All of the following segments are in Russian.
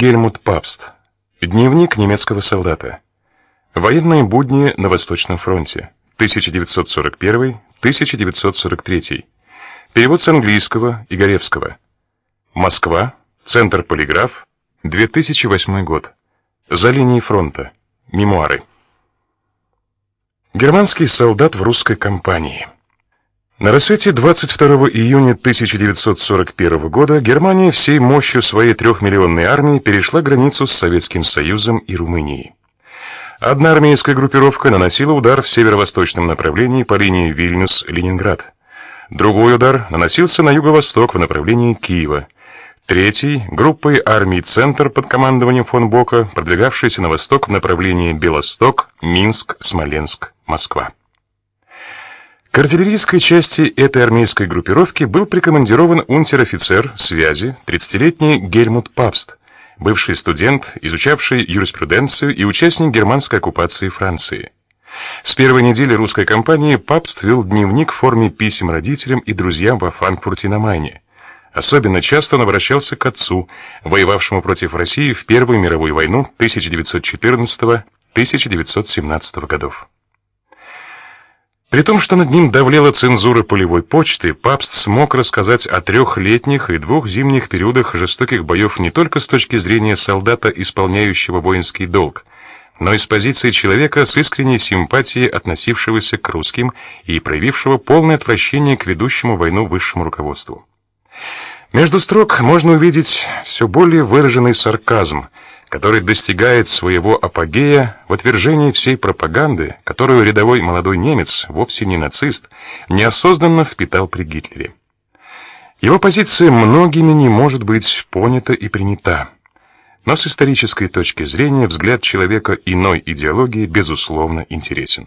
Гельмут Папст. Дневник немецкого солдата. Военные будни на Восточном фронте. 1941-1943. Перевод с английского Игоревского. Москва. Центр Полиграф. 2008 год. За линией фронта. Мемуары. Германский солдат в русской компании. На рассвете 22 июня 1941 года Германия всей мощью своей трехмиллионной армии перешла границу с Советским Союзом и Румынией. Одна армейская группировка наносила удар в северо-восточном направлении по линии Вильнюс-Ленинград. Другой удар наносился на юго-восток в направлении Киева. Третий группой армий Центр под командованием фон Бока, продвигавшийся на восток в направлении Белосток, Минск, Смоленск, Москва. К артиллерийской части этой армейской группировки был прикомандирован унтер-офицер связи 30-летний Гельмут Папст, бывший студент, изучавший юриспруденцию и участник германской оккупации Франции. С первой недели русской кампании Папст вел дневник в форме писем родителям и друзьям во Франкфурте на Майне. Особенно часто он обращался к отцу, воевавшему против России в Первую мировую войну 1914-1917 годов. При том, что над ним давлела цензура полевой почты, Папст смог рассказать о трехлетних и двух зимних периодах жестоких боев не только с точки зрения солдата, исполняющего воинский долг, но и с позиции человека с искренней симпатией относившегося к русским и проявившего полное отвращение к ведущему войну высшему руководству. Между строк можно увидеть все более выраженный сарказм – который достигает своего апогея в отвержении всей пропаганды, которую рядовой молодой немец, вовсе не нацист, неосознанно впитал при Гитлере. Его позиция многими не может быть понята и принята. Но с исторической точки зрения взгляд человека иной идеологии безусловно интересен.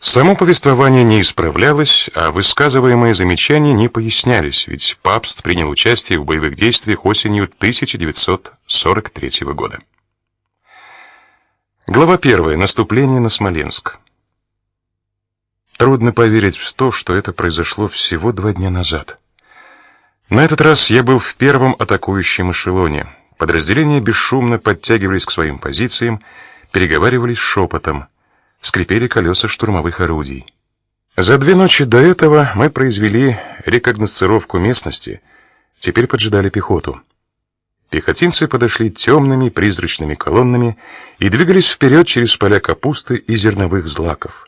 Само повествование не исправлялось, а высказываемые замечания не пояснялись, ведь Папст принял участие в боевых действиях осенью 1943 года. Глава первая. Наступление на Смоленск. Трудно поверить в то, что это произошло всего два дня назад. На этот раз я был в первом атакующем эшелоне. Подразделения бесшумно подтягивались к своим позициям, переговаривались шепотом, скрипели колеса штурмовых орудий. За две ночи до этого мы произвели рекогносцировку местности, теперь поджидали пехоту. Пехотинцы подошли темными призрачными колоннами и двигались вперед через поля капусты и зерновых злаков.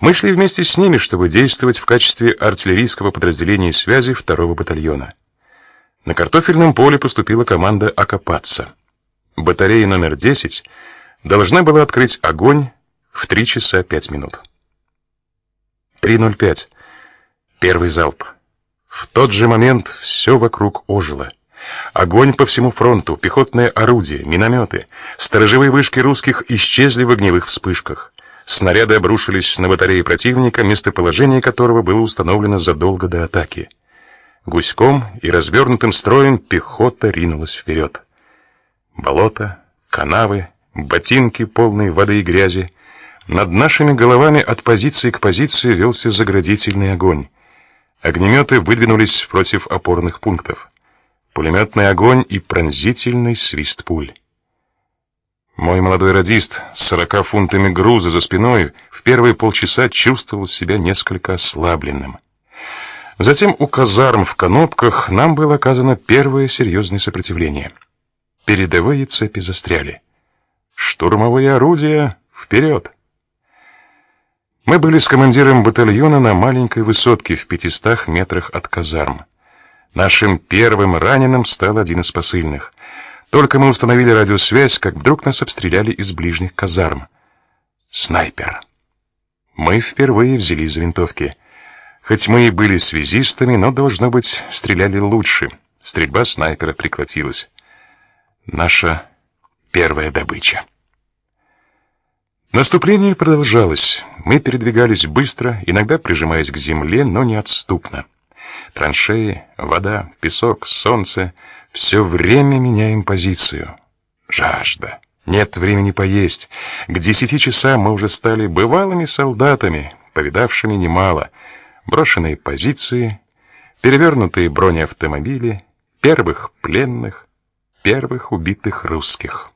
Мы шли вместе с ними, чтобы действовать в качестве артиллерийского подразделения связи второго батальона. На картофельном поле поступила команда окопаться. Батарея номер 10 должна была открыть огонь в 3 часа 5 минут. 3:05. Первый залп. В тот же момент все вокруг ожило. Огонь по всему фронту, пехотные орудия, минометы, сторожевые вышки русских исчезли в огневых вспышках. Снаряды обрушились на батареи противника, местоположение которого было установлено задолго до атаки. Гуськом и развернутым строем пехота ринулась вперед. Болото, канавы, ботинки полные воды и грязи. Над нашими головами от позиции к позиции велся заградительный огонь. Огнеметы выдвинулись против опорных пунктов пулеметный огонь и пронзительный свист пуль. Мой молодой радист с сорока фунтами груза за спиной в первые полчаса чувствовал себя несколько ослабленным. Затем у казарм в Конопках нам было оказано первое серьезное сопротивление. Передовые цепи застряли. Штурмовые орудия вперед! Мы были с командиром батальона на маленькой высотке в пятистах метрах от казарм. Нашим первым раненым стал один из посыльных. Только мы установили радиосвязь, как вдруг нас обстреляли из ближних казарм. Снайпер. Мы впервые взяли из винтовки. Хоть мы и были связистами, но должно быть, стреляли лучше. Стрельба снайпера прекратилась. Наша первая добыча. Наступление продолжалось. Мы передвигались быстро, иногда прижимаясь к земле, но неотступно. Траншеи, вода, песок, солнце — все время меняем позицию. Жажда. Нет времени поесть. К десяти часам мы уже стали бывалыми солдатами, повидавшими немало. Брошенные позиции, перевернутые бронеавтомобили, первых пленных, первых убитых русских.